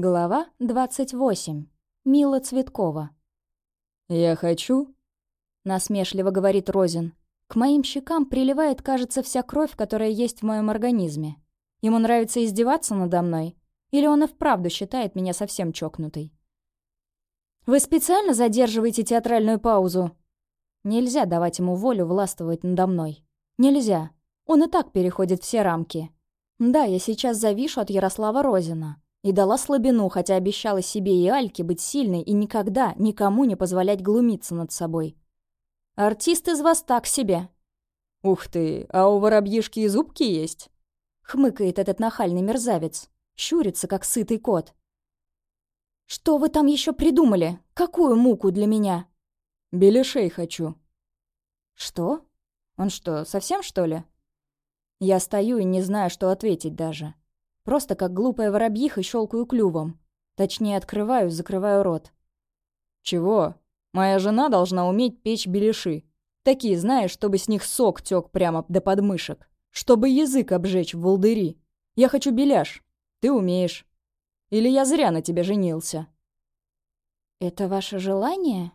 Глава 28. Мила Цветкова. «Я хочу», — насмешливо говорит Розин. К моим щекам приливает, кажется, вся кровь, которая есть в моем организме. Ему нравится издеваться надо мной? Или он и вправду считает меня совсем чокнутой? «Вы специально задерживаете театральную паузу?» Нельзя давать ему волю властвовать надо мной. Нельзя. Он и так переходит все рамки. Да, я сейчас завишу от Ярослава Розина. И дала слабину, хотя обещала себе и Альке быть сильной и никогда никому не позволять глумиться над собой. Артист из вас так себе. «Ух ты, а у воробьишки и зубки есть?» Хмыкает этот нахальный мерзавец. Щурится, как сытый кот. «Что вы там еще придумали? Какую муку для меня?» «Беляшей хочу». «Что? Он что, совсем, что ли?» Я стою и не знаю, что ответить даже. Просто как глупая воробьиха щелкаю клювом. Точнее, открываю, закрываю рот. «Чего? Моя жена должна уметь печь беляши. Такие, знаешь, чтобы с них сок тёк прямо до подмышек. Чтобы язык обжечь в волдыри. Я хочу беляш. Ты умеешь. Или я зря на тебя женился?» «Это ваше желание?»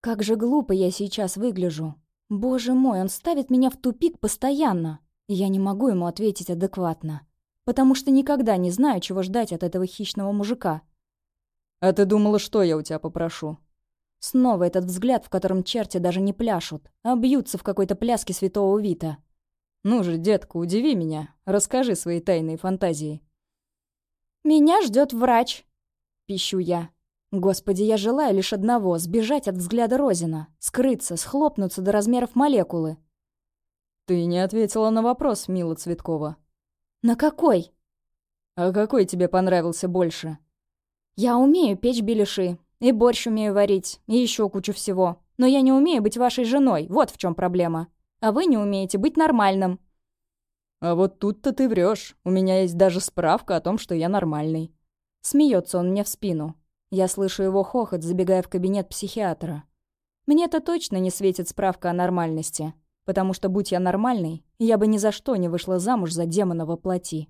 Как же глупо я сейчас выгляжу. Боже мой, он ставит меня в тупик постоянно. И я не могу ему ответить адекватно. Потому что никогда не знаю, чего ждать от этого хищного мужика. «А ты думала, что я у тебя попрошу?» Снова этот взгляд, в котором черти даже не пляшут, а бьются в какой-то пляске святого Вита. «Ну же, детка, удиви меня. Расскажи свои тайные фантазии». «Меня ждет врач», — пищу я. Господи, я желаю лишь одного — сбежать от взгляда Розина, скрыться, схлопнуться до размеров молекулы. «Ты не ответила на вопрос, Мила Цветкова». «На какой?» «А какой тебе понравился больше?» «Я умею печь беляши, и борщ умею варить, и еще кучу всего. Но я не умею быть вашей женой, вот в чем проблема. А вы не умеете быть нормальным». «А вот тут-то ты врешь. У меня есть даже справка о том, что я нормальный». Смеется он мне в спину. Я слышу его хохот, забегая в кабинет психиатра. Мне-то точно не светит справка о нормальности, потому что, будь я нормальной, я бы ни за что не вышла замуж за демона во плоти.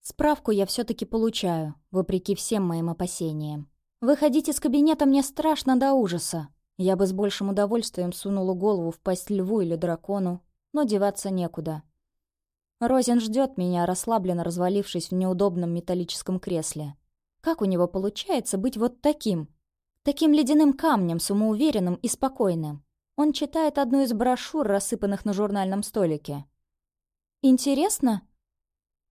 Справку я все таки получаю, вопреки всем моим опасениям. Выходить из кабинета мне страшно до ужаса. Я бы с большим удовольствием сунула голову в пасть льву или дракону, но деваться некуда. Розин ждет меня, расслабленно развалившись в неудобном металлическом кресле. Как у него получается быть вот таким? Таким ледяным камнем, самоуверенным и спокойным. Он читает одну из брошюр, рассыпанных на журнальном столике. «Интересно?»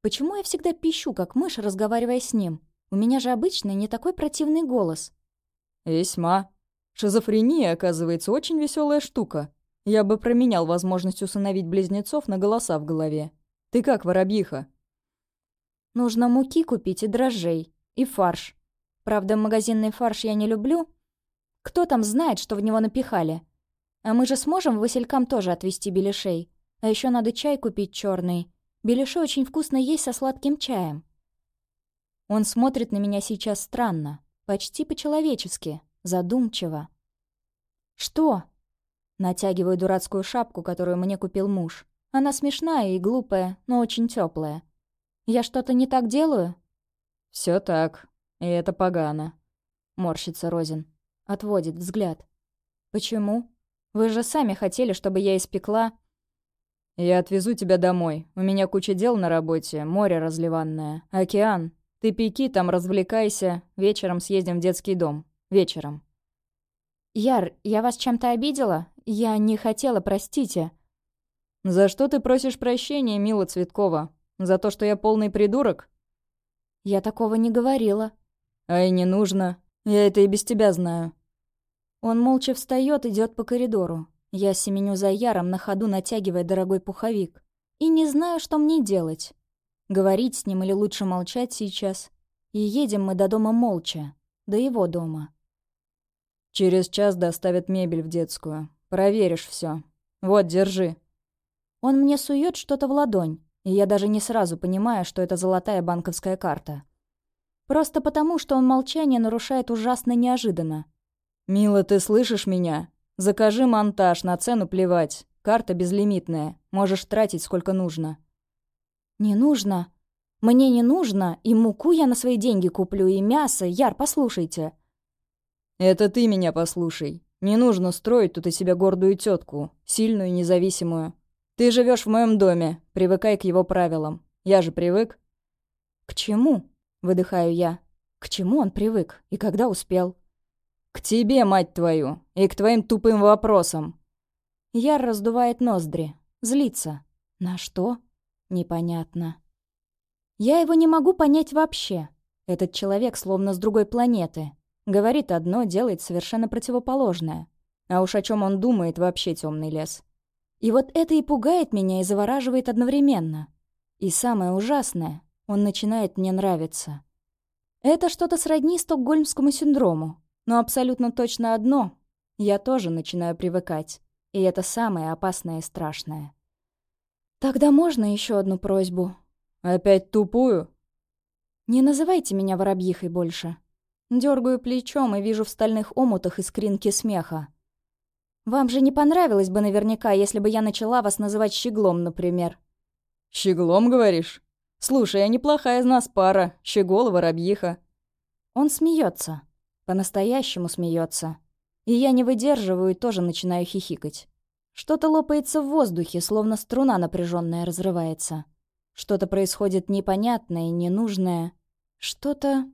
Почему я всегда пищу, как мышь, разговаривая с ним? У меня же обычный не такой противный голос. «Весьма. Шизофрения, оказывается, очень веселая штука. Я бы променял возможность усыновить близнецов на голоса в голове. Ты как, воробьиха?» «Нужно муки купить и дрожжей. И фарш. Правда, магазинный фарш я не люблю. Кто там знает, что в него напихали? А мы же сможем Василькам тоже отвезти беляшей. А еще надо чай купить черный. Беляши очень вкусно есть со сладким чаем. Он смотрит на меня сейчас странно, почти по-человечески, задумчиво. «Что?» Натягиваю дурацкую шапку, которую мне купил муж. Она смешная и глупая, но очень теплая. «Я что-то не так делаю?» Все так. И это погано. Морщится Розин. Отводит взгляд. Почему? Вы же сами хотели, чтобы я испекла... Я отвезу тебя домой. У меня куча дел на работе, море разливанное, океан. Ты пеки, там развлекайся. Вечером съездим в детский дом. Вечером. Яр, я вас чем-то обидела? Я не хотела, простите. За что ты просишь прощения, Мила Цветкова? За то, что я полный придурок? Я такого не говорила. А и не нужно. Я это и без тебя знаю. Он молча встает, идет по коридору. Я семеню за Яром, на ходу натягивая дорогой пуховик. И не знаю, что мне делать. Говорить с ним или лучше молчать сейчас. И едем мы до дома молча. До его дома. Через час доставят мебель в детскую. Проверишь все. Вот, держи. Он мне сует что-то в ладонь и я даже не сразу понимаю, что это золотая банковская карта. Просто потому, что он молчание нарушает ужасно неожиданно. «Мила, ты слышишь меня? Закажи монтаж, на цену плевать. Карта безлимитная, можешь тратить сколько нужно». «Не нужно». Мне не нужно, и муку я на свои деньги куплю, и мясо. Яр, послушайте». «Это ты меня послушай. Не нужно строить тут из себя гордую тетку, сильную и независимую. Ты живешь в моем доме, привыкай к его правилам. Я же привык». «К чему?» — выдыхаю я. «К чему он привык? И когда успел?» «К тебе, мать твою, и к твоим тупым вопросам!» Яр раздувает ноздри, злится. На что? Непонятно. Я его не могу понять вообще. Этот человек словно с другой планеты. Говорит одно, делает совершенно противоположное. А уж о чем он думает, вообще темный лес. И вот это и пугает меня, и завораживает одновременно. И самое ужасное, он начинает мне нравиться. Это что-то сродни стокгольмскому синдрому. Но абсолютно точно одно. Я тоже начинаю привыкать. И это самое опасное и страшное. Тогда можно еще одну просьбу? Опять тупую? Не называйте меня воробьихой больше. Дергаю плечом и вижу в стальных омутах искринки смеха. Вам же не понравилось бы наверняка, если бы я начала вас называть щеглом, например. Щеглом, говоришь? Слушай, а неплохая из нас пара. Щегол и воробьиха. Он смеется. По-настоящему смеется. И я не выдерживаю и тоже начинаю хихикать. Что-то лопается в воздухе, словно струна напряженная разрывается. Что-то происходит непонятное, ненужное. Что-то